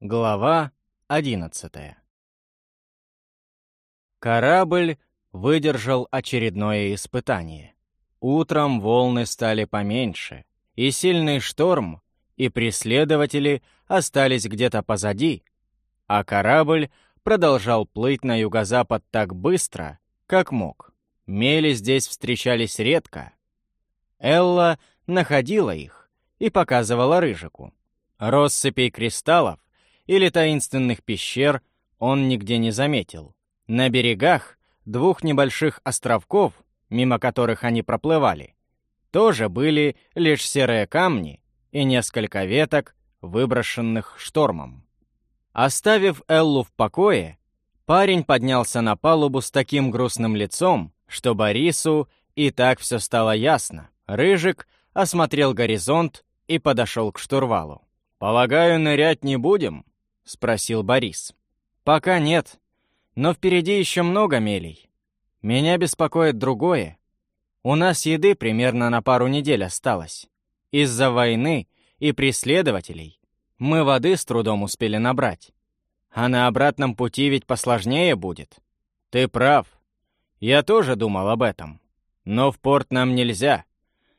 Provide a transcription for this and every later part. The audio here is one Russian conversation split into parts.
Глава 11 Корабль выдержал очередное испытание. Утром волны стали поменьше, и сильный шторм, и преследователи остались где-то позади, а корабль продолжал плыть на юго-запад так быстро, как мог. Мели здесь встречались редко. Элла находила их и показывала Рыжику. Россыпей кристаллов или таинственных пещер он нигде не заметил. На берегах двух небольших островков, мимо которых они проплывали, тоже были лишь серые камни и несколько веток, выброшенных штормом. Оставив Эллу в покое, парень поднялся на палубу с таким грустным лицом, что Борису и так все стало ясно. Рыжик осмотрел горизонт и подошел к штурвалу. «Полагаю, нырять не будем?» — спросил Борис. «Пока нет, но впереди еще много мелей. Меня беспокоит другое. У нас еды примерно на пару недель осталось. Из-за войны и преследователей мы воды с трудом успели набрать. А на обратном пути ведь посложнее будет. Ты прав. Я тоже думал об этом. Но в порт нам нельзя.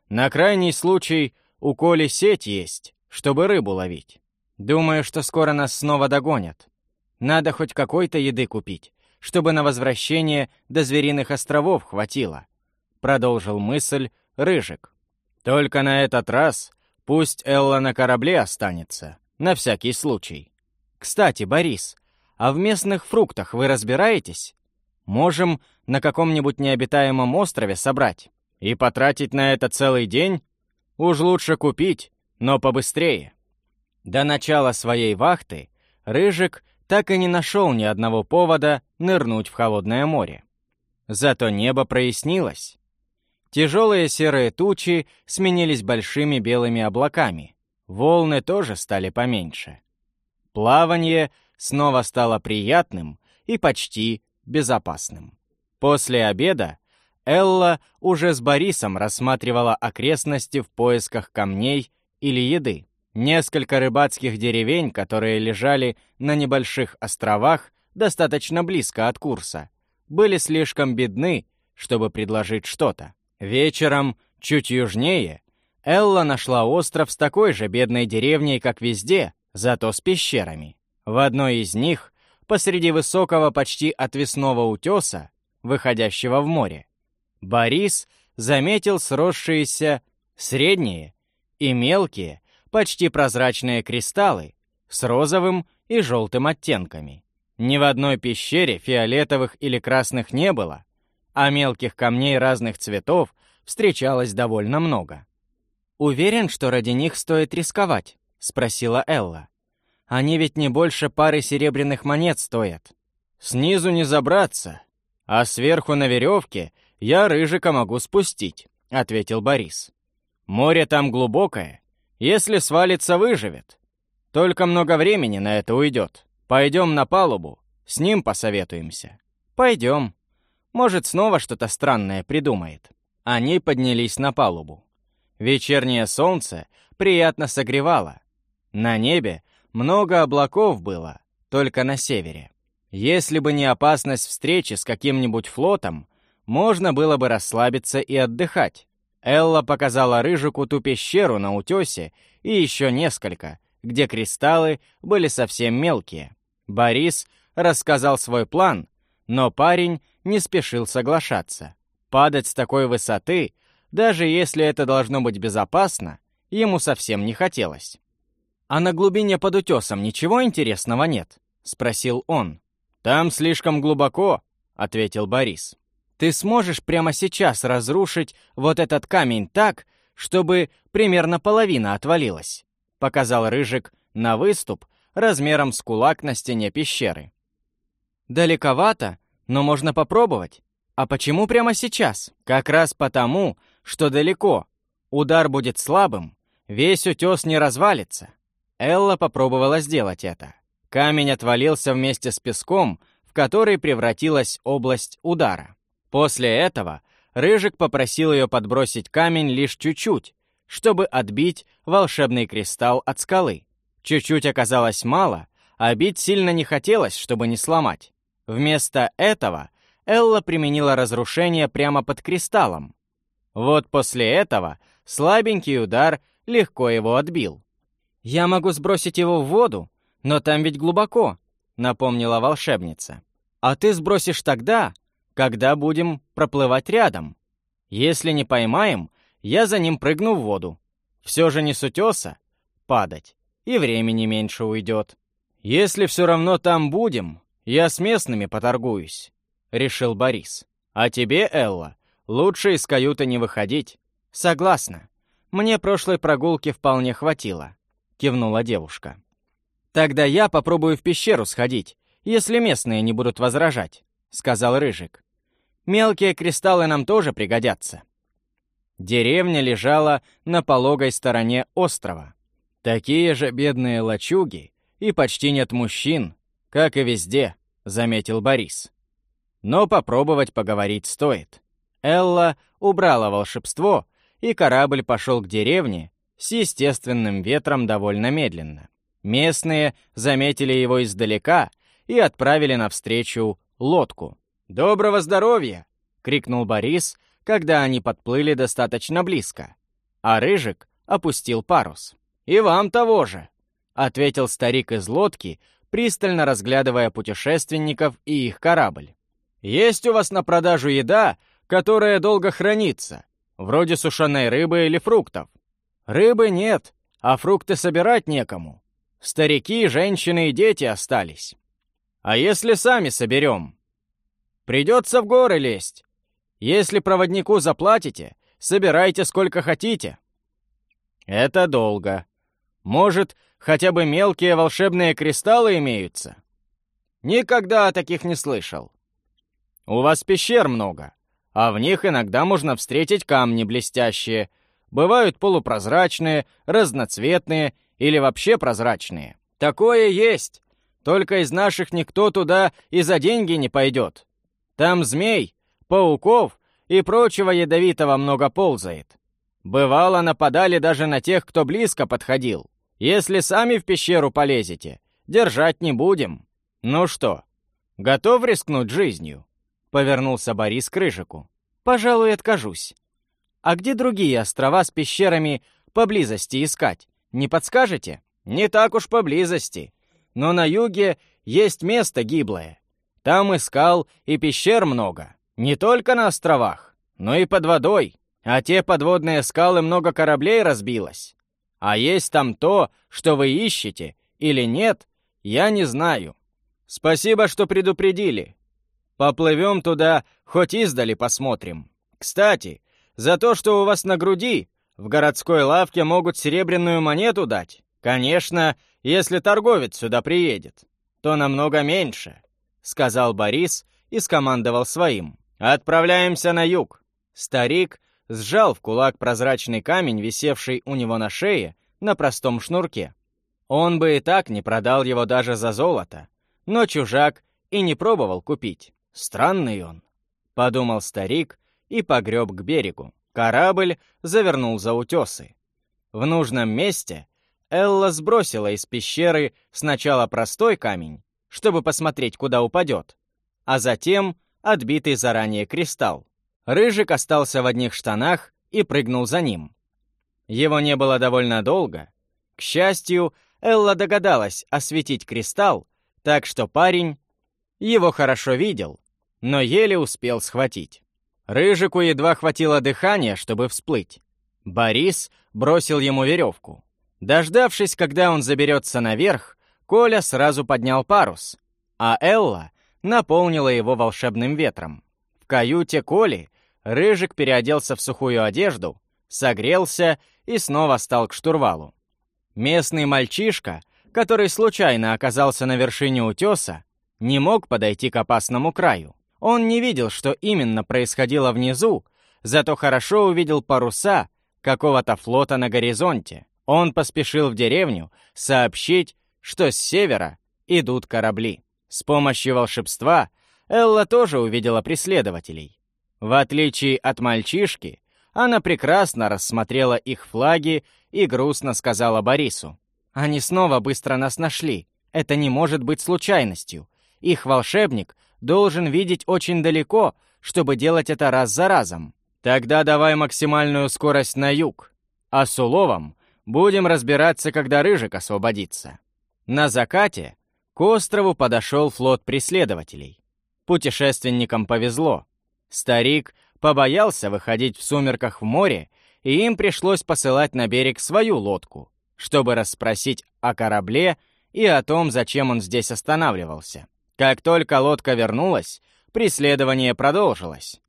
На крайний случай у Коли сеть есть, чтобы рыбу ловить. Думаю, что скоро нас снова догонят. Надо хоть какой-то еды купить, чтобы на возвращение до Звериных островов хватило. Продолжил мысль Рыжик. Только на этот раз пусть Элла на корабле останется, на всякий случай. Кстати, Борис, а в местных фруктах вы разбираетесь? Можем на каком-нибудь необитаемом острове собрать и потратить на это целый день? Уж лучше купить, но побыстрее. До начала своей вахты Рыжик так и не нашел ни одного повода нырнуть в холодное море. Зато небо прояснилось. Тяжелые серые тучи сменились большими белыми облаками. Волны тоже стали поменьше. Плавание снова стало приятным и почти безопасным. После обеда Элла уже с Борисом рассматривала окрестности в поисках камней или еды. Несколько рыбацких деревень, которые лежали на небольших островах, достаточно близко от курса, были слишком бедны, чтобы предложить что-то. Вечером, чуть южнее, Элла нашла остров с такой же бедной деревней, как везде, зато с пещерами. В одной из них, посреди высокого почти отвесного утеса, выходящего в море, Борис заметил сросшиеся средние и мелкие, почти прозрачные кристаллы с розовым и желтым оттенками. Ни в одной пещере фиолетовых или красных не было, а мелких камней разных цветов встречалось довольно много. «Уверен, что ради них стоит рисковать?» — спросила Элла. «Они ведь не больше пары серебряных монет стоят». «Снизу не забраться, а сверху на веревке я рыжика могу спустить», — ответил Борис. «Море там глубокое, если свалится, выживет. Только много времени на это уйдет. Пойдем на палубу, с ним посоветуемся. Пойдем. Может, снова что-то странное придумает. Они поднялись на палубу. Вечернее солнце приятно согревало. На небе много облаков было, только на севере. Если бы не опасность встречи с каким-нибудь флотом, можно было бы расслабиться и отдыхать. Элла показала Рыжику ту пещеру на утесе и еще несколько, где кристаллы были совсем мелкие. Борис рассказал свой план, но парень не спешил соглашаться. Падать с такой высоты, даже если это должно быть безопасно, ему совсем не хотелось. «А на глубине под утесом ничего интересного нет?» — спросил он. «Там слишком глубоко», — ответил Борис. Ты сможешь прямо сейчас разрушить вот этот камень так, чтобы примерно половина отвалилась», — показал Рыжик на выступ размером с кулак на стене пещеры. «Далековато, но можно попробовать. А почему прямо сейчас? Как раз потому, что далеко. Удар будет слабым, весь утес не развалится». Элла попробовала сделать это. Камень отвалился вместе с песком, в который превратилась область удара. После этого Рыжик попросил ее подбросить камень лишь чуть-чуть, чтобы отбить волшебный кристалл от скалы. Чуть-чуть оказалось мало, а бить сильно не хотелось, чтобы не сломать. Вместо этого Элла применила разрушение прямо под кристаллом. Вот после этого слабенький удар легко его отбил. «Я могу сбросить его в воду, но там ведь глубоко», — напомнила волшебница. «А ты сбросишь тогда, когда будем проплывать рядом. Если не поймаем, я за ним прыгну в воду. Все же не с утеса падать, и времени меньше уйдет. Если все равно там будем, я с местными поторгуюсь», — решил Борис. «А тебе, Элла, лучше из каюты не выходить». «Согласна. Мне прошлой прогулки вполне хватило», — кивнула девушка. «Тогда я попробую в пещеру сходить, если местные не будут возражать», — сказал Рыжик. Мелкие кристаллы нам тоже пригодятся. Деревня лежала на пологой стороне острова. Такие же бедные лачуги, и почти нет мужчин, как и везде, заметил Борис. Но попробовать поговорить стоит. Элла убрала волшебство, и корабль пошел к деревне с естественным ветром довольно медленно. Местные заметили его издалека и отправили навстречу лодку. «Доброго здоровья!» — крикнул Борис, когда они подплыли достаточно близко. А Рыжик опустил парус. «И вам того же!» — ответил старик из лодки, пристально разглядывая путешественников и их корабль. «Есть у вас на продажу еда, которая долго хранится, вроде сушеной рыбы или фруктов?» «Рыбы нет, а фрукты собирать некому. Старики, женщины и дети остались. А если сами соберем?» Придется в горы лезть. Если проводнику заплатите, собирайте сколько хотите. Это долго. Может, хотя бы мелкие волшебные кристаллы имеются? Никогда о таких не слышал. У вас пещер много, а в них иногда можно встретить камни блестящие. Бывают полупрозрачные, разноцветные или вообще прозрачные. Такое есть. Только из наших никто туда и за деньги не пойдет. Там змей, пауков и прочего ядовитого много ползает. Бывало, нападали даже на тех, кто близко подходил. Если сами в пещеру полезете, держать не будем. Ну что, готов рискнуть жизнью?» Повернулся Борис к Рыжику. «Пожалуй, откажусь. А где другие острова с пещерами поблизости искать? Не подскажете?» «Не так уж поблизости. Но на юге есть место гиблое. Там и скал, и пещер много. Не только на островах, но и под водой. А те подводные скалы много кораблей разбилось. А есть там то, что вы ищете, или нет, я не знаю. Спасибо, что предупредили. Поплывем туда, хоть издали посмотрим. Кстати, за то, что у вас на груди, в городской лавке могут серебряную монету дать. Конечно, если торговец сюда приедет, то намного меньше. — сказал Борис и скомандовал своим. «Отправляемся на юг!» Старик сжал в кулак прозрачный камень, висевший у него на шее, на простом шнурке. Он бы и так не продал его даже за золото, но чужак и не пробовал купить. Странный он, — подумал старик и погреб к берегу. Корабль завернул за утесы. В нужном месте Элла сбросила из пещеры сначала простой камень, чтобы посмотреть, куда упадет, а затем отбитый заранее кристалл. Рыжик остался в одних штанах и прыгнул за ним. Его не было довольно долго. К счастью, Элла догадалась осветить кристалл, так что парень его хорошо видел, но еле успел схватить. Рыжику едва хватило дыхания, чтобы всплыть. Борис бросил ему веревку. Дождавшись, когда он заберется наверх, Коля сразу поднял парус, а Элла наполнила его волшебным ветром. В каюте Коли Рыжик переоделся в сухую одежду, согрелся и снова стал к штурвалу. Местный мальчишка, который случайно оказался на вершине утеса, не мог подойти к опасному краю. Он не видел, что именно происходило внизу, зато хорошо увидел паруса какого-то флота на горизонте. Он поспешил в деревню сообщить, что с севера идут корабли. С помощью волшебства Элла тоже увидела преследователей. В отличие от мальчишки, она прекрасно рассмотрела их флаги и грустно сказала Борису. «Они снова быстро нас нашли. Это не может быть случайностью. Их волшебник должен видеть очень далеко, чтобы делать это раз за разом. Тогда давай максимальную скорость на юг. А с уловом будем разбираться, когда Рыжик освободится. На закате к острову подошел флот преследователей. Путешественникам повезло. Старик побоялся выходить в сумерках в море, и им пришлось посылать на берег свою лодку, чтобы расспросить о корабле и о том, зачем он здесь останавливался. Как только лодка вернулась, преследование продолжилось.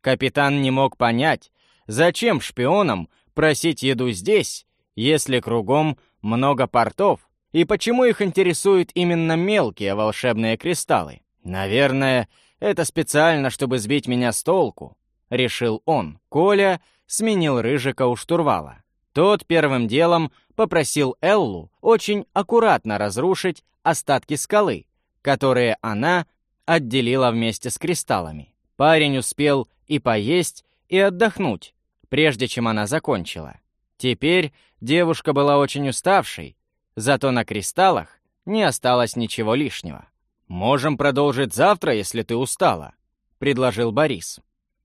Капитан не мог понять, зачем шпионам просить еду здесь, если кругом много портов, и почему их интересуют именно мелкие волшебные кристаллы. Наверное, это специально, чтобы сбить меня с толку, решил он. Коля сменил Рыжика у штурвала. Тот первым делом попросил Эллу очень аккуратно разрушить остатки скалы, которые она отделила вместе с кристаллами. Парень успел и поесть, и отдохнуть, прежде чем она закончила. Теперь девушка была очень уставшей, зато на кристаллах не осталось ничего лишнего. «Можем продолжить завтра, если ты устала», — предложил Борис.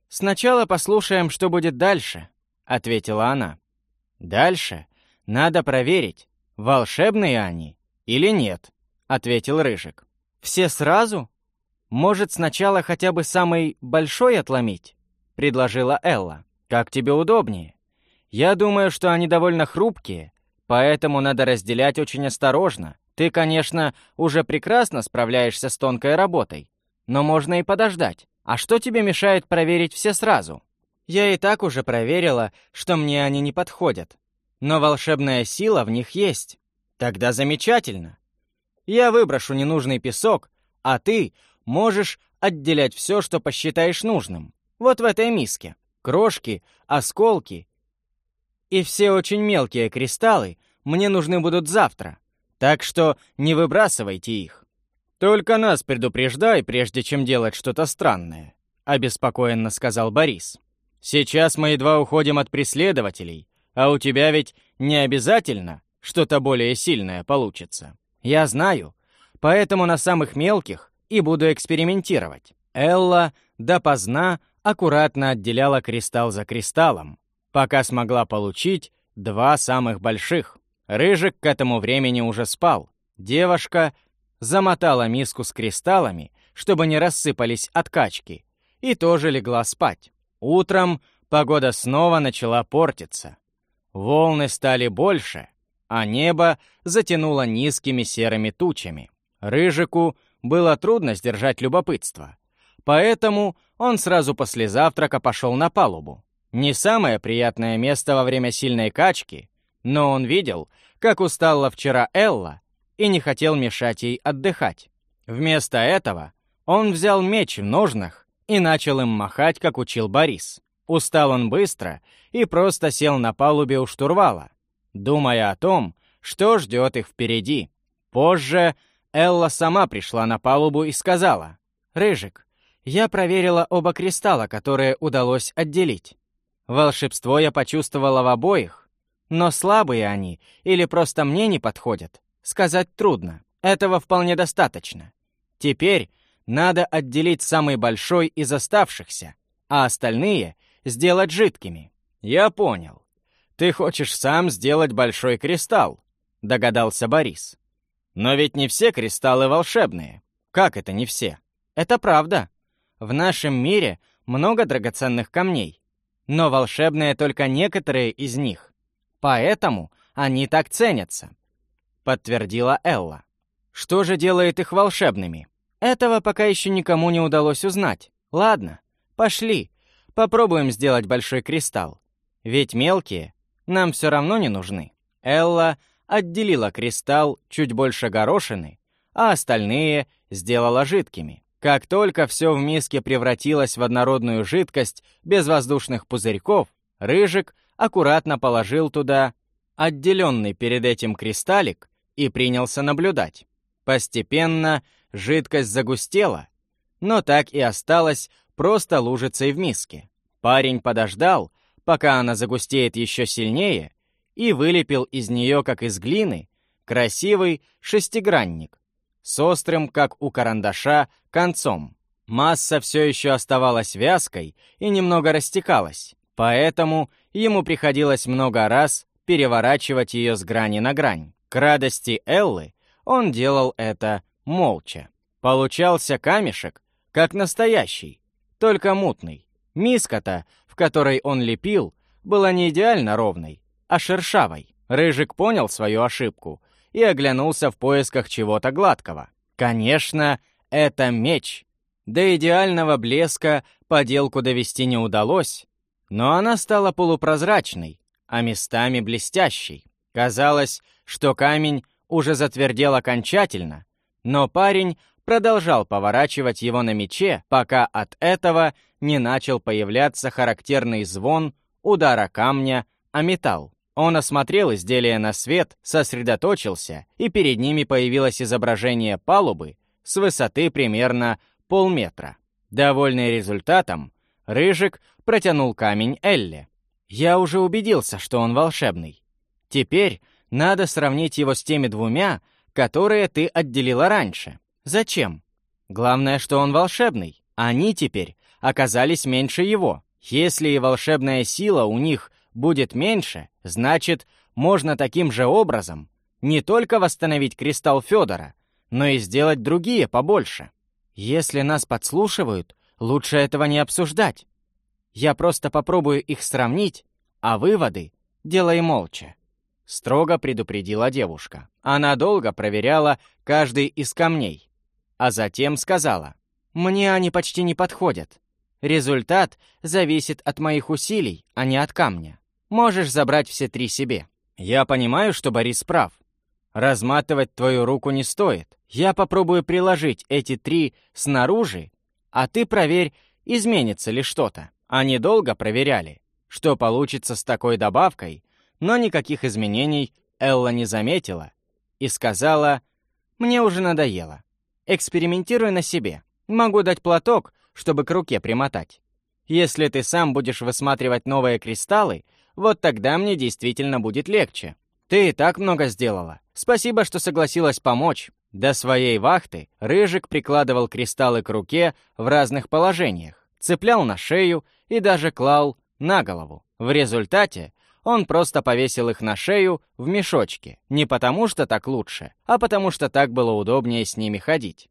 «Сначала послушаем, что будет дальше», — ответила она. «Дальше надо проверить, волшебные они или нет», — ответил Рыжик. «Все сразу? Может, сначала хотя бы самый большой отломить?» — предложила Элла. «Как тебе удобнее. Я думаю, что они довольно хрупкие, поэтому надо разделять очень осторожно. Ты, конечно, уже прекрасно справляешься с тонкой работой, но можно и подождать. А что тебе мешает проверить все сразу?» «Я и так уже проверила, что мне они не подходят. Но волшебная сила в них есть. Тогда замечательно. Я выброшу ненужный песок, а ты можешь отделять все, что посчитаешь нужным. Вот в этой миске. Крошки, осколки и все очень мелкие кристаллы мне нужны будут завтра. Так что не выбрасывайте их. Только нас предупреждай, прежде чем делать что-то странное, обеспокоенно сказал Борис. Сейчас мы едва уходим от преследователей, а у тебя ведь не обязательно что-то более сильное получится. Я знаю, поэтому на самых мелких и буду экспериментировать. Элла допоздна аккуратно отделяла кристалл за кристаллом, пока смогла получить два самых больших. Рыжик к этому времени уже спал. Девушка замотала миску с кристаллами, чтобы не рассыпались от качки, и тоже легла спать. Утром погода снова начала портиться. Волны стали больше, а небо затянуло низкими серыми тучами. Рыжику было трудно сдержать любопытство, поэтому он сразу после завтрака пошел на палубу. Не самое приятное место во время сильной качки, но он видел, как устала вчера Элла и не хотел мешать ей отдыхать. Вместо этого он взял меч в ножнах и начал им махать, как учил Борис. Устал он быстро и просто сел на палубе у штурвала, думая о том, что ждет их впереди. Позже Элла сама пришла на палубу и сказала, «Рыжик, я проверила оба кристалла, которые удалось отделить. Волшебство я почувствовала в обоих, но слабые они или просто мне не подходят, сказать трудно. Этого вполне достаточно. Теперь надо отделить самый большой из оставшихся, а остальные сделать жидкими. Я понял. Ты хочешь сам сделать большой кристалл, догадался Борис. Но ведь не все кристаллы волшебные. Как это не все? Это правда. В нашем мире много драгоценных камней, но волшебные только некоторые из них. Поэтому они так ценятся», — подтвердила Элла. «Что же делает их волшебными? Этого пока еще никому не удалось узнать. Ладно, пошли, попробуем сделать большой кристалл. Ведь мелкие нам все равно не нужны». Элла отделила кристалл чуть больше горошины, а остальные сделала жидкими. Как только все в миске превратилось в однородную жидкость без воздушных пузырьков, Рыжик аккуратно положил туда отделенный перед этим кристаллик и принялся наблюдать. Постепенно жидкость загустела, но так и осталась просто лужицей в миске. Парень подождал, пока она загустеет еще сильнее, и вылепил из нее, как из глины, Красивый шестигранник, с острым, как у карандаша, концом. Масса все еще оставалась вязкой и немного растекалась, поэтому ему приходилось много раз переворачивать ее с грани на грань. К радости Эллы он делал это молча. Получался камешек, как настоящий, только мутный. Миска-то, в которой он лепил, была не идеально ровной, а шершавой. Рыжик понял свою ошибку и оглянулся в поисках чего-то гладкого. Конечно, это меч. До идеального блеска поделку довести не удалось, но она стала полупрозрачной, а местами блестящей. Казалось, что камень уже затвердел окончательно, но парень продолжал поворачивать его на мече, пока от этого не начал появляться характерный звон удара камня о металл. Он осмотрел изделие на свет, сосредоточился, и перед ними появилось изображение палубы с высоты примерно полметра. Довольный результатом, Рыжик протянул камень Элле. «Я уже убедился, что он волшебный. Теперь надо сравнить его с теми двумя, которые ты отделила раньше. Зачем? Главное, что он волшебный. Они теперь оказались меньше его. Если и волшебная сила у них будет меньше, значит, можно таким же образом не только восстановить кристалл Федора, но и сделать другие побольше. Если нас подслушивают, лучше этого не обсуждать. Я просто попробую их сравнить, а выводы делай молча. Строго предупредила девушка. Она долго проверяла каждый из камней, а затем сказала, «Мне они почти не подходят. Результат зависит от моих усилий, а не от камня. Можешь забрать все три себе. Я понимаю, что Борис прав. Разматывать твою руку не стоит. Я попробую приложить эти три снаружи, а ты проверь, изменится ли что-то. Они долго проверяли, что получится с такой добавкой, но никаких изменений Элла не заметила и сказала, «Мне уже надоело. Экспериментируй на себе. Могу дать платок, чтобы к руке примотать. Если ты сам будешь высматривать новые кристаллы, вот тогда мне действительно будет легче. Ты и так много сделала. Спасибо, что согласилась помочь. До своей вахты Рыжик прикладывал кристаллы к руке в разных положениях, цеплял на шею и даже клал на голову. В результате он просто повесил их на шею в мешочке. Не потому что так лучше, а потому что так было удобнее с ними ходить.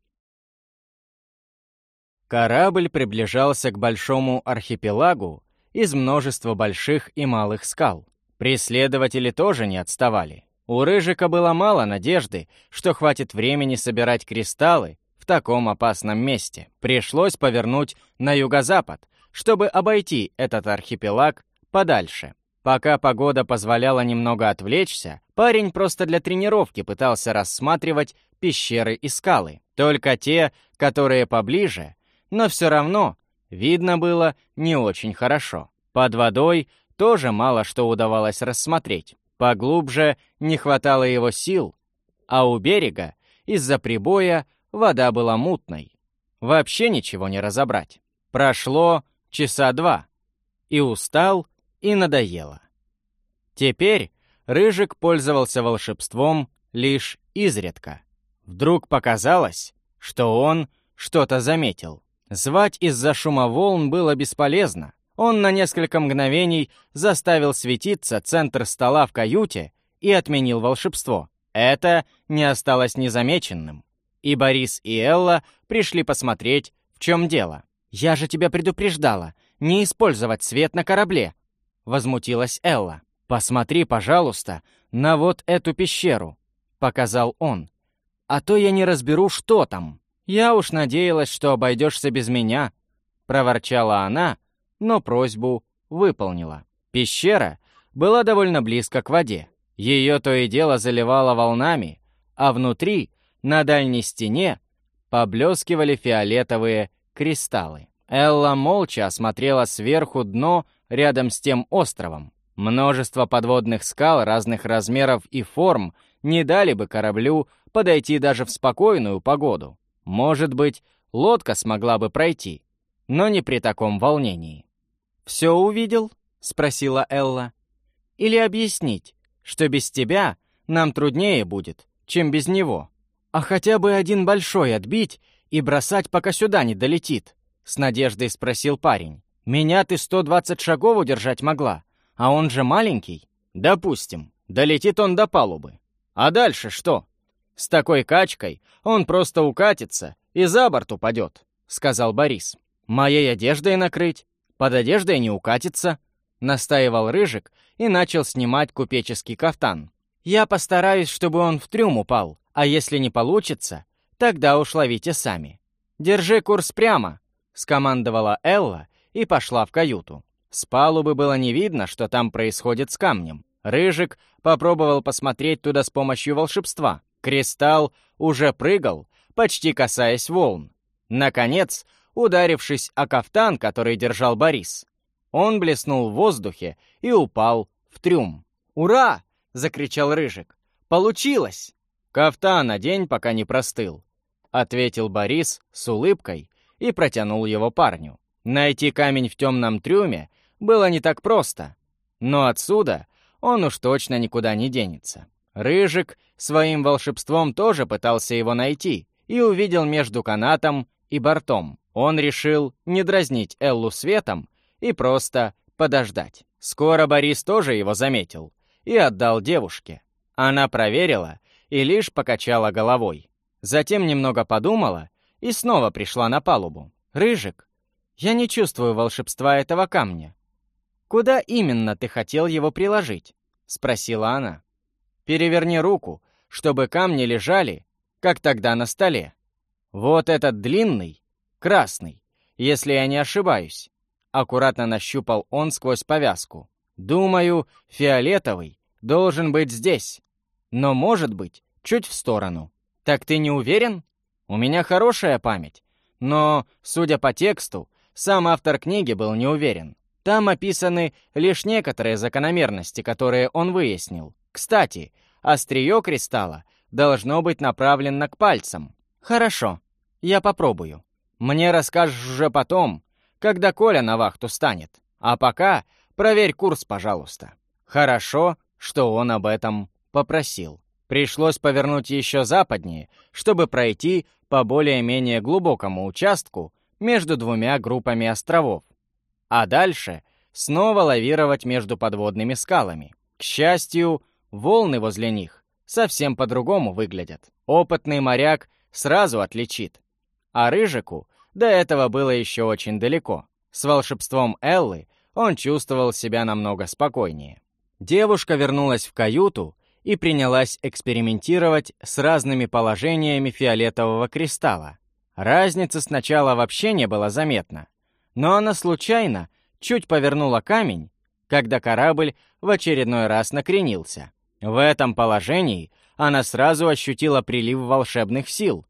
Корабль приближался к большому архипелагу, из множества больших и малых скал. Преследователи тоже не отставали. У Рыжика было мало надежды, что хватит времени собирать кристаллы в таком опасном месте. Пришлось повернуть на юго-запад, чтобы обойти этот архипелаг подальше. Пока погода позволяла немного отвлечься, парень просто для тренировки пытался рассматривать пещеры и скалы. Только те, которые поближе, но все равно видно было не очень хорошо. Под водой тоже мало что удавалось рассмотреть. Поглубже не хватало его сил, а у берега из-за прибоя вода была мутной. Вообще ничего не разобрать. Прошло часа два. И устал, и надоело. Теперь Рыжик пользовался волшебством лишь изредка. Вдруг показалось, что он что-то заметил. Звать из-за шума волн было бесполезно. Он на несколько мгновений заставил светиться центр стола в каюте и отменил волшебство. Это не осталось незамеченным. И Борис, и Элла пришли посмотреть, в чем дело. «Я же тебя предупреждала, не использовать свет на корабле», — возмутилась Элла. «Посмотри, пожалуйста, на вот эту пещеру», — показал он. «А то я не разберу, что там». «Я уж надеялась, что обойдешься без меня», — проворчала она, но просьбу выполнила. Пещера была довольно близко к воде. Ее то и дело заливало волнами, а внутри, на дальней стене, поблескивали фиолетовые кристаллы. Элла молча осмотрела сверху дно рядом с тем островом. Множество подводных скал разных размеров и форм не дали бы кораблю подойти даже в спокойную погоду. Может быть, лодка смогла бы пройти, но не при таком волнении. «Все увидел?» — спросила Элла. «Или объяснить, что без тебя нам труднее будет, чем без него. А хотя бы один большой отбить и бросать, пока сюда не долетит?» — с надеждой спросил парень. «Меня ты 120 шагов удержать могла, а он же маленький». «Допустим, долетит он до палубы. А дальше что? С такой качкой он просто укатится и за борт упадет», — сказал Борис. «Моей одеждой накрыть? Под одеждой не укатится», — настаивал Рыжик и начал снимать купеческий кафтан. «Я постараюсь, чтобы он в трюм упал, а если не получится, тогда уж ловите сами. Держи курс прямо», — скомандовала Элла и пошла в каюту. С палубы было не видно, что там происходит с камнем. Рыжик попробовал посмотреть туда с помощью волшебства. Кристалл уже прыгал, почти касаясь волн. Наконец, ударившись о кафтан, который держал Борис, он блеснул в воздухе и упал в трюм. «Ура!» — закричал Рыжик. «Получилось!» «Кафтан надень, пока не простыл», — ответил Борис с улыбкой и протянул его парню. Найти камень в темном трюме было не так просто, но отсюда он уж точно никуда не денется. Рыжик своим волшебством тоже пытался его найти и увидел между канатом и бортом. Он решил не дразнить Эллу светом и просто подождать. Скоро Борис тоже его заметил и отдал девушке. Она проверила и лишь покачала головой. Затем немного подумала и снова пришла на палубу. «Рыжик, я не чувствую волшебства этого камня. Куда именно ты хотел его приложить?» — спросила она. «Переверни руку, чтобы камни лежали, как тогда на столе. Вот этот длинный, красный, если я не ошибаюсь». Аккуратно нащупал он сквозь повязку. «Думаю, фиолетовый должен быть здесь но, может быть, чуть в сторону. Так ты не уверен? У меня хорошая память. Но, судя по тексту, сам автор книги был не уверен. Там описаны лишь некоторые закономерности, которые он выяснил. Кстати, острие кристалла должно быть направлено к пальцам. Хорошо, я попробую. Мне расскажешь уже потом, когда Коля на вахту станет. А пока проверь курс, пожалуйста. Хорошо, что он об этом попросил. Пришлось повернуть еще западнее, чтобы пройти по более-менее глубокому участку между двумя группами островов. А дальше снова лавировать между подводными скалами. К счастью, волны возле них совсем по-другому выглядят. Опытный моряк сразу отличит. А Рыжику до этого было еще очень далеко. С волшебством Эллы он чувствовал себя намного спокойнее. Девушка вернулась в каюту и принялась экспериментировать с разными положениями фиолетового кристалла. Разницы сначала вообще не было заметно, но она случайно чуть повернула камень, когда корабль в очередной раз накренился. В этом положении она сразу ощутила прилив волшебных сил.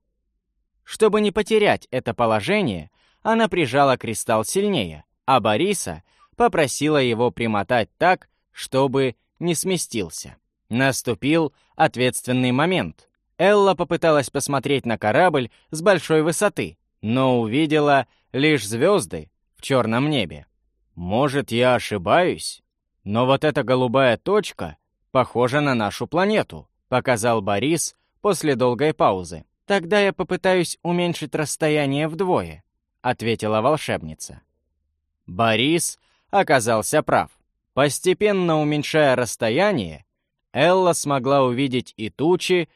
Чтобы не потерять это положение, она прижала кристалл сильнее, а Бориса попросила его примотать так, чтобы не сместился. Наступил ответственный момент. Элла попыталась посмотреть на корабль с большой высоты, но увидела лишь звезды в черном небе. Может, я ошибаюсь? Но вот эта голубая точка похожа на нашу планету, показал Борис после долгой паузы. Тогда я попытаюсь уменьшить расстояние вдвое, ответила волшебница. Борис оказался прав. Постепенно уменьшая расстояние, Элла смогла увидеть и тучи,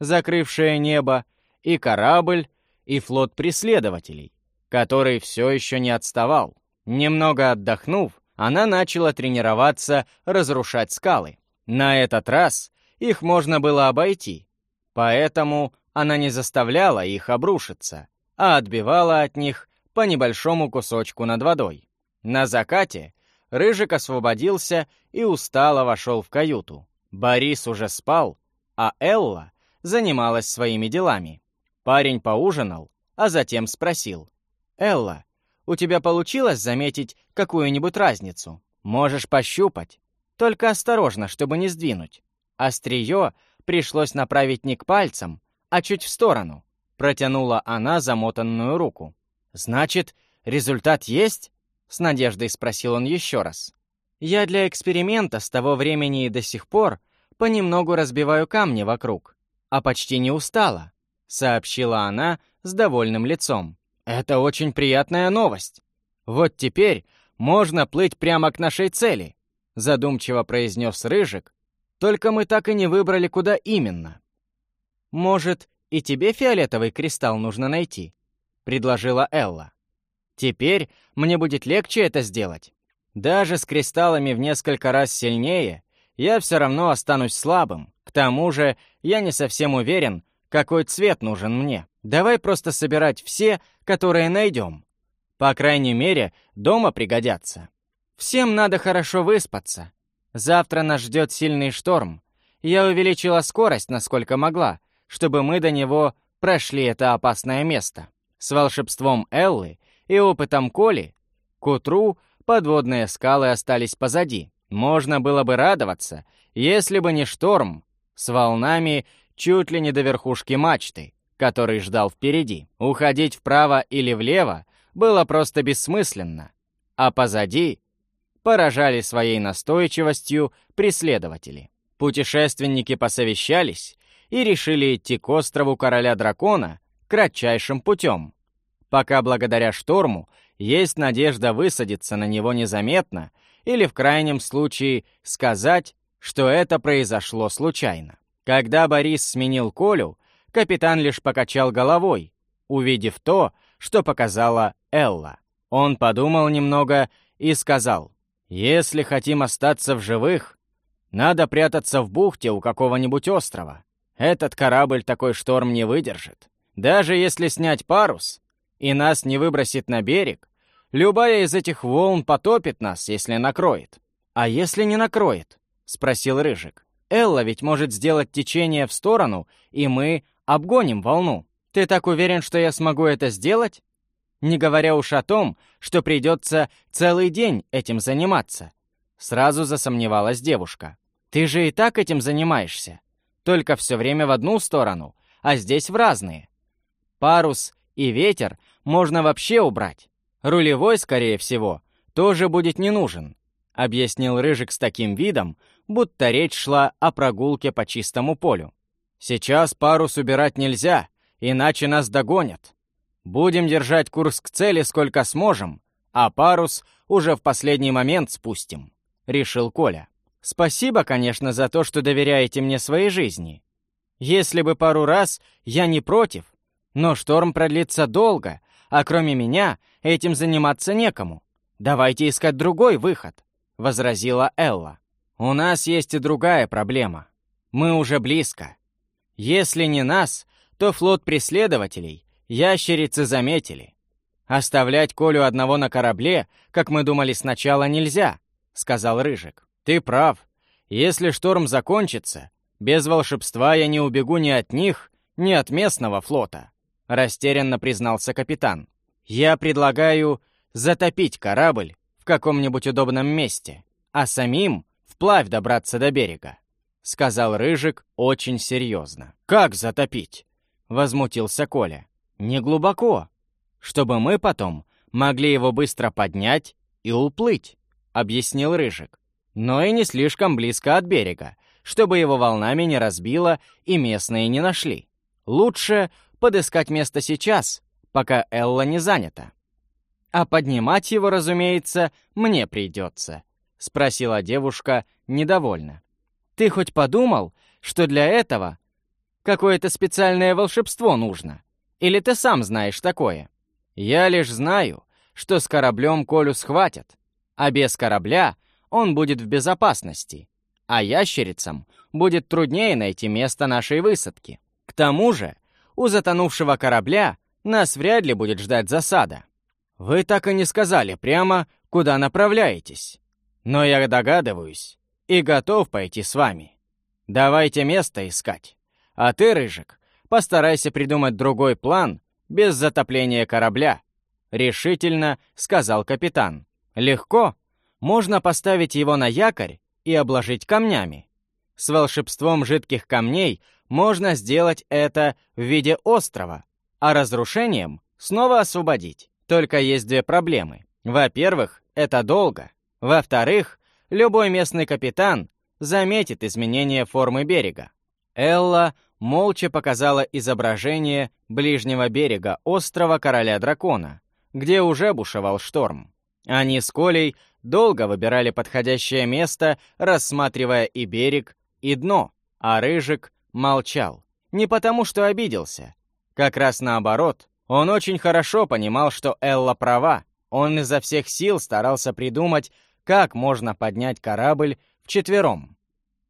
закрывшие небо, и корабль, и флот преследователей, который все еще не отставал. Немного отдохнув, она начала тренироваться разрушать скалы. На этот раз их можно было обойти, поэтому она не заставляла их обрушиться, а отбивала от них по небольшому кусочку над водой. На закате Рыжик освободился и устало вошел в каюту. Борис уже спал, а Элла занималась своими делами. Парень поужинал, а затем спросил. «Элла, у тебя получилось заметить какую-нибудь разницу? Можешь пощупать. Только осторожно, чтобы не сдвинуть. Острие пришлось направить не к пальцам, а чуть в сторону. Протянула она замотанную руку. «Значит, результат есть?» С надеждой спросил он еще раз. Я для эксперимента с того времени и до сих пор понемногу разбиваю камни вокруг, а почти не устала», — сообщила она с довольным лицом. «Это очень приятная новость. Вот теперь можно плыть прямо к нашей цели», — задумчиво произнес Рыжик. «Только мы так и не выбрали, куда именно». «Может, и тебе фиолетовый кристалл нужно найти?» — предложила Элла. «Теперь мне будет легче это сделать. Даже с кристаллами в несколько раз сильнее я все равно останусь слабым. К тому же я не совсем уверен, какой цвет нужен мне. Давай просто собирать все, которые найдем. По крайней мере, дома пригодятся. Всем надо хорошо выспаться. Завтра нас ждет сильный шторм. Я увеличила скорость, насколько могла, чтобы мы до него прошли это опасное место. С волшебством Эллы и опытом Коли к утру подводные скалы остались позади. Можно было бы радоваться, если бы не шторм с волнами чуть ли не до верхушки мачты, который ждал впереди. Уходить вправо или влево было просто бессмысленно, а позади поражали своей настойчивостью преследователи. Путешественники посовещались и решили идти к острову Короля Дракона кратчайшим путем, пока благодаря шторму есть надежда высадиться на него незаметно или в крайнем случае сказать, что это произошло случайно. Когда Борис сменил Колю, капитан лишь покачал головой, увидев то, что показала Элла. Он подумал немного и сказал, «Если хотим остаться в живых, надо прятаться в бухте у какого-нибудь острова. Этот корабль такой шторм не выдержит. Даже если снять парус, и нас не выбросит на берег, любая из этих волн потопит нас, если накроет. А если не накроет? Спросил Рыжик. Элла ведь может сделать течение в сторону, и мы обгоним волну. Ты так уверен, что я смогу это сделать? Не говоря уж о том, что придется целый день этим заниматься. Сразу засомневалась девушка. Ты же и так этим занимаешься. Только все время в одну сторону, а здесь в разные. Парус и ветер можно вообще убрать. Рулевой, скорее всего, тоже будет не нужен, объяснил Рыжик с таким видом, будто речь шла о прогулке по чистому полю. Сейчас парус убирать нельзя, иначе нас догонят. Будем держать курс к цели сколько сможем, а парус уже в последний момент спустим, решил Коля. Спасибо, конечно, за то, что доверяете мне своей жизни. Если бы пару раз, я не против, но шторм продлится долго, а кроме меня этим заниматься некому. Давайте искать другой выход», — возразила Элла. «У нас есть и другая проблема. Мы уже близко. Если не нас, то флот преследователей ящерицы заметили. Оставлять Колю одного на корабле, как мы думали сначала, нельзя», — сказал Рыжик. «Ты прав. Если шторм закончится, без волшебства я не убегу ни от них, ни от местного флота», — растерянно признался капитан. Я предлагаю затопить корабль в каком-нибудь удобном месте, а самим вплавь добраться до берега», — сказал Рыжик очень серьезно. «Как затопить?» — возмутился Коля. «Не глубоко, чтобы мы потом могли его быстро поднять и уплыть», — объяснил Рыжик. «Но и не слишком близко от берега, чтобы его волнами не разбило и местные не нашли. Лучше подыскать место сейчас, пока Элла не занята. А поднимать его, разумеется, мне придется, спросила девушка недовольно. Ты хоть подумал, что для этого какое-то специальное волшебство нужно? Или ты сам знаешь такое? Я лишь знаю, что с кораблем Колю схватят, а без корабля он будет в безопасности, а ящерицам будет труднее найти место нашей высадки. К тому же, у затонувшего корабля нас вряд ли будет ждать засада. Вы так и не сказали прямо, куда направляетесь. Но я догадываюсь и готов пойти с вами. Давайте место искать. А ты, Рыжик, постарайся придумать другой план без затопления корабля», — решительно сказал капитан. «Легко. Можно поставить его на якорь и обложить камнями. С волшебством жидких камней можно сделать это в виде острова, а разрушением снова освободить. Только есть две проблемы. Во-первых, это долго. Во-вторых, любой местный капитан заметит изменение формы берега. Элла молча показала изображение ближнего берега острова Короля Дракона, где уже бушевал шторм. Они с Колей долго выбирали подходящее место, рассматривая и берег, и дно, а Рыжик молчал. Не потому, что обиделся. Как раз наоборот, он очень хорошо понимал, что Элла права. Он изо всех сил старался придумать, как можно поднять корабль вчетвером.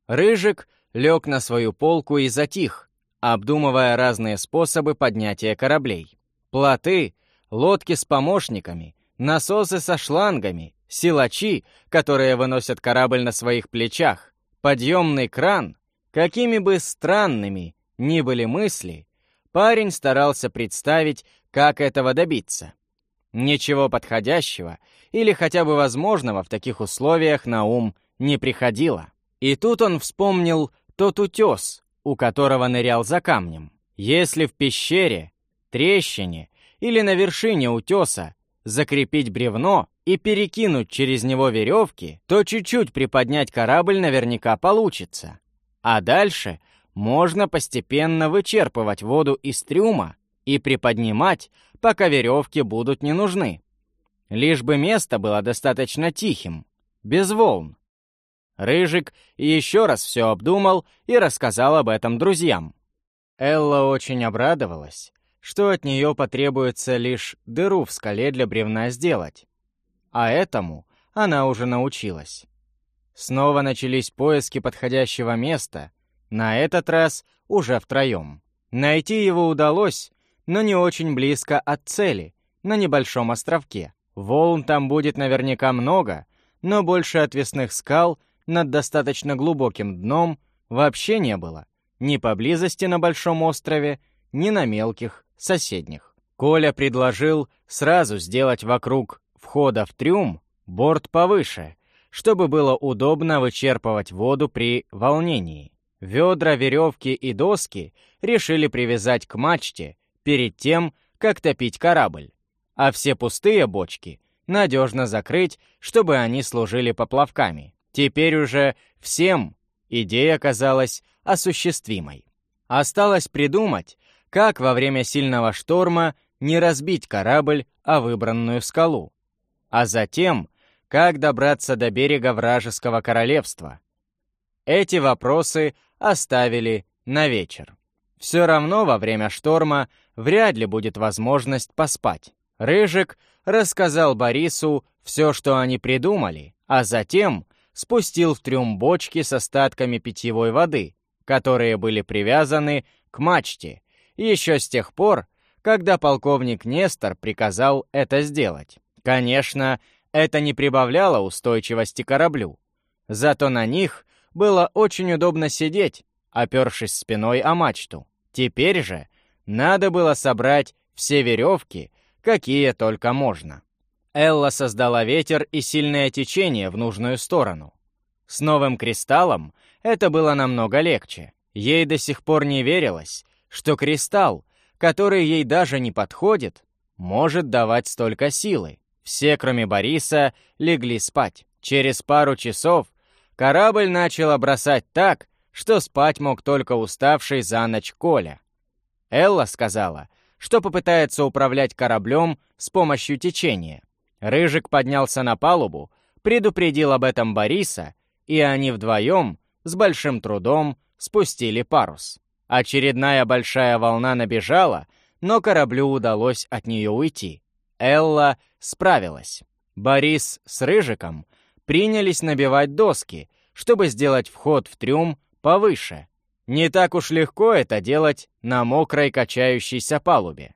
Рыжик лег на свою полку и затих, обдумывая разные способы поднятия кораблей. Плоты, лодки с помощниками, насосы со шлангами, силачи, которые выносят корабль на своих плечах, подъемный кран. Какими бы странными ни были мысли, парень старался представить, как этого добиться. Ничего подходящего или хотя бы возможного в таких условиях на ум не приходило. И тут он вспомнил тот утес, у которого нырял за камнем. Если в пещере, трещине или на вершине утеса закрепить бревно и перекинуть через него веревки, то чуть-чуть приподнять корабль наверняка получится. А дальше можно постепенно вычерпывать воду из трюма и приподнимать, пока веревки будут не нужны. Лишь бы место было достаточно тихим, без волн. Рыжик еще раз все обдумал и рассказал об этом друзьям. Элла очень обрадовалась, что от нее потребуется лишь дыру в скале для бревна сделать. А этому она уже научилась. Снова начались поиски подходящего места, на этот раз уже втроем. Найти его удалось, но не очень близко от цели, на небольшом островке. Волн там будет наверняка много, но больше отвесных скал над достаточно глубоким дном вообще не было. Ни поблизости на большом острове, ни на мелких соседних. Коля предложил сразу сделать вокруг входа в трюм борт повыше, чтобы было удобно вычерпывать воду при волнении. Ведра, веревки и доски решили привязать к мачте перед тем, как топить корабль, а все пустые бочки надежно закрыть, чтобы они служили поплавками. Теперь уже всем идея казалась осуществимой. Осталось придумать, как во время сильного шторма не разбить корабль о выбранную скалу, а затем, как добраться до берега вражеского королевства. Эти вопросы оставили на вечер. Все равно во время шторма вряд ли будет возможность поспать. Рыжик рассказал Борису все, что они придумали, а затем спустил в трюм бочки с остатками питьевой воды, которые были привязаны к мачте, еще с тех пор, когда полковник Нестор приказал это сделать. Конечно, это не прибавляло устойчивости кораблю. Зато на них было очень удобно сидеть, опершись спиной о мачту. Теперь же надо было собрать все веревки, какие только можно. Элла создала ветер и сильное течение в нужную сторону. С новым кристаллом это было намного легче. Ей до сих пор не верилось, что кристалл, который ей даже не подходит, может давать столько силы. Все, кроме Бориса, легли спать. Через пару часов корабль начал бросать так, что спать мог только уставший за ночь Коля. Элла сказала, что попытается управлять кораблем с помощью течения. Рыжик поднялся на палубу, предупредил об этом Бориса, и они вдвоем с большим трудом спустили парус. Очередная большая волна набежала, но кораблю удалось от нее уйти. Элла справилась. Борис с Рыжиком принялись набивать доски, чтобы сделать вход в трюм повыше. Не так уж легко это делать на мокрой качающейся палубе.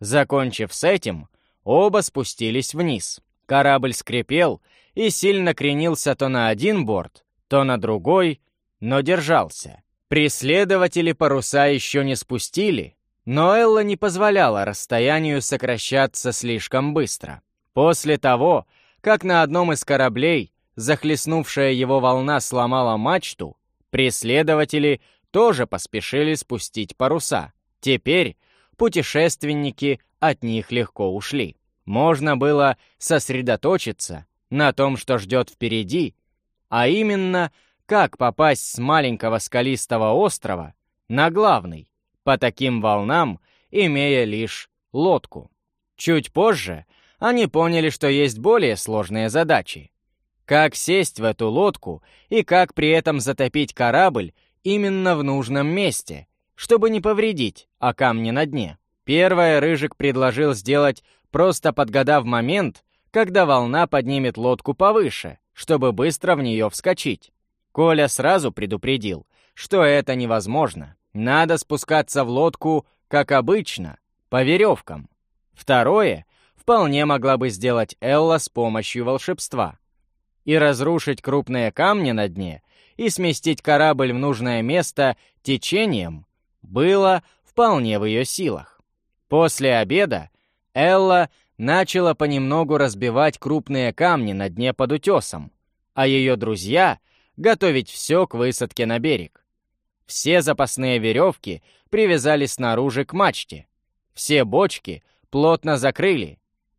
Закончив с этим, оба спустились вниз. Корабль скрипел и сильно кренился то на один борт, то на другой, но держался. Преследователи паруса еще не спустили, но Элла не позволяла расстоянию сокращаться слишком быстро. После того, как на одном из кораблей захлестнувшая его волна сломала мачту, преследователи тоже поспешили спустить паруса. Теперь путешественники от них легко ушли. Можно было сосредоточиться на том, что ждет впереди, а именно как попасть с маленького скалистого острова на главный, по таким волнам, имея лишь лодку. Чуть позже они поняли, что есть более сложные задачи. Как сесть в эту лодку и как при этом затопить корабль именно в нужном месте, чтобы не повредить, а камни на дне. Первое Рыжик предложил сделать, просто подгадав момент, когда волна поднимет лодку повыше, чтобы быстро в нее вскочить. Коля сразу предупредил, что это невозможно. Надо спускаться в лодку, как обычно, по веревкам. Второе вполне могла бы сделать Элла с помощью волшебства. И разрушить крупные камни на дне и сместить корабль в нужное место течением было вполне в ее силах. После обеда Элла начала понемногу разбивать крупные камни на дне под утесом, а ее друзья — готовить все к высадке на берег. Все запасные веревки привязали снаружи к мачте. Все бочки плотно закрыли.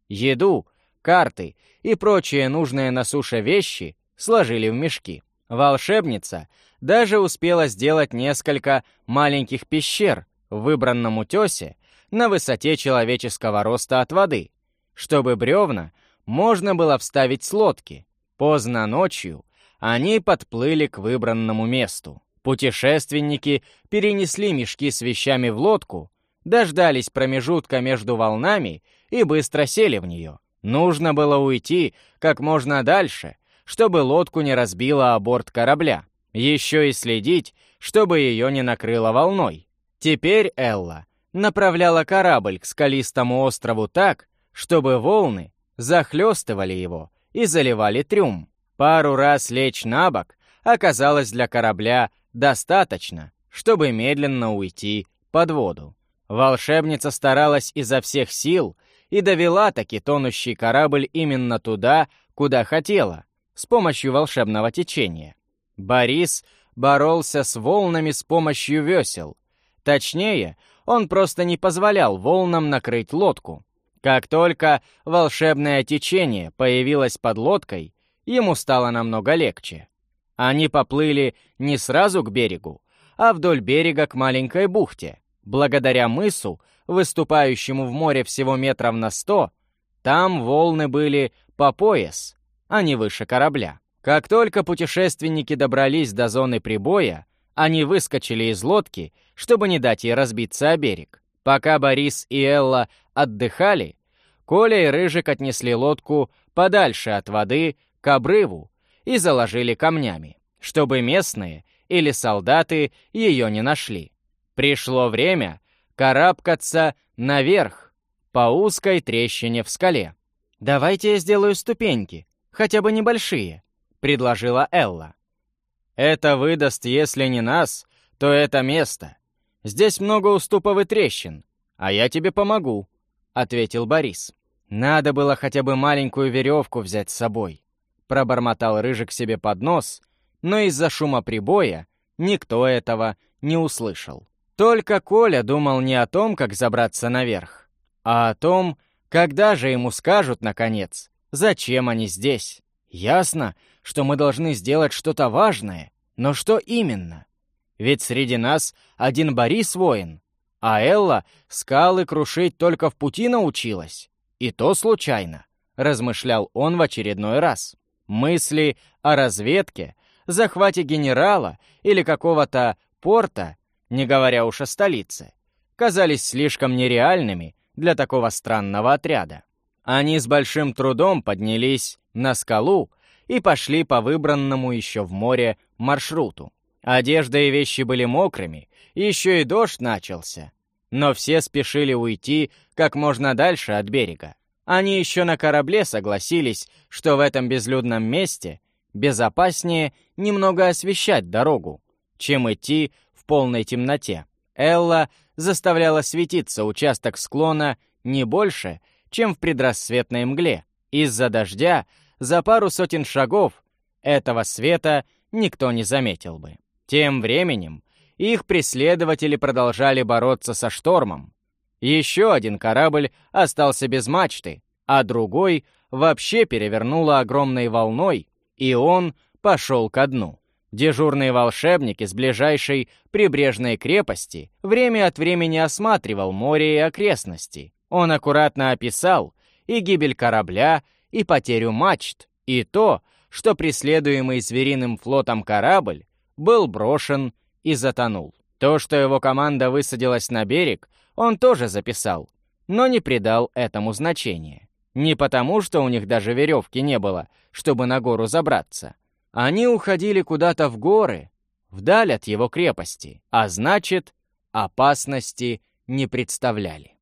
Еду, карты и прочие нужные на суше вещи сложили в мешки. Волшебница даже успела сделать несколько маленьких пещер в выбранном утесе на высоте человеческого роста от воды, чтобы бревна можно было вставить с лодки. Поздно ночью они подплыли к выбранному месту. Путешественники перенесли мешки с вещами в лодку, дождались промежутка между волнами и быстро сели в нее. Нужно было уйти как можно дальше, чтобы лодку не разбило о борт корабля. Еще и следить, чтобы ее не накрыло волной. Теперь Элла направляла корабль к скалистому острову так, чтобы волны захлестывали его и заливали трюм. Пару раз лечь на бок оказалось для корабля достаточно, чтобы медленно уйти под воду. Волшебница старалась изо всех сил и довела таки тонущий корабль именно туда, куда хотела, с помощью волшебного течения. Борис боролся с волнами с помощью весел. Точнее, он просто не позволял волнам накрыть лодку. Как только волшебное течение появилось под лодкой, ему стало намного легче. Они поплыли не сразу к берегу, а вдоль берега к маленькой бухте. Благодаря мысу, выступающему в море всего метров на сто, там волны были по пояс, а не выше корабля. Как только путешественники добрались до зоны прибоя, они выскочили из лодки, чтобы не дать ей разбиться о берег. Пока Борис и Элла отдыхали, Коля и Рыжик отнесли лодку подальше от воды к обрыву и заложили камнями, чтобы местные или солдаты ее не нашли. Пришло время карабкаться наверх по узкой трещине в скале. «Давайте я сделаю ступеньки, хотя бы небольшие», — предложила Элла. «Это выдаст, если не нас, то это место. Здесь много уступов и трещин, а я тебе помогу», — ответил Борис. «Надо было хотя бы маленькую веревку взять с собой», — пробормотал Рыжик себе под нос, но из-за шума прибоя никто этого не услышал. Только Коля думал не о том, как забраться наверх, а о том, когда же ему скажут, наконец, зачем они здесь. Ясно, что мы должны сделать что-то важное, но что именно? Ведь среди нас один Борис воин, а Элла скалы крушить только в пути научилась. И то случайно, размышлял он в очередной раз. Мысли о разведке, захвате генерала или какого-то порта, не говоря уж о столице, казались слишком нереальными для такого странного отряда. Они с большим трудом поднялись на скалу и пошли по выбранному еще в море маршруту. Одежда и вещи были мокрыми, еще и дождь начался, но все спешили уйти как можно дальше от берега. Они еще на корабле согласились, что в этом безлюдном месте безопаснее немного освещать дорогу, чем идти в полной темноте. Элла заставляла светиться участок склона не больше, чем в предрассветной мгле. Из-за дождя за пару сотен шагов этого света никто не заметил бы. Тем временем их преследователи продолжали бороться со штормом. Еще один корабль остался без мачты, а другой вообще перевернуло огромной волной, и он пошел ко дну. Дежурный волшебник из ближайшей прибрежной крепости время от времени осматривал море и окрестности. Он аккуратно описал и гибель корабля, и потерю мачт, и то, что преследуемый звериным флотом корабль был брошен и затонул. То, что его команда высадилась на берег, он тоже записал, но не придал этому значения. Не потому, что у них даже веревки не было, чтобы на гору забраться. Они уходили куда-то в горы, вдаль от его крепости, а значит, опасности не представляли.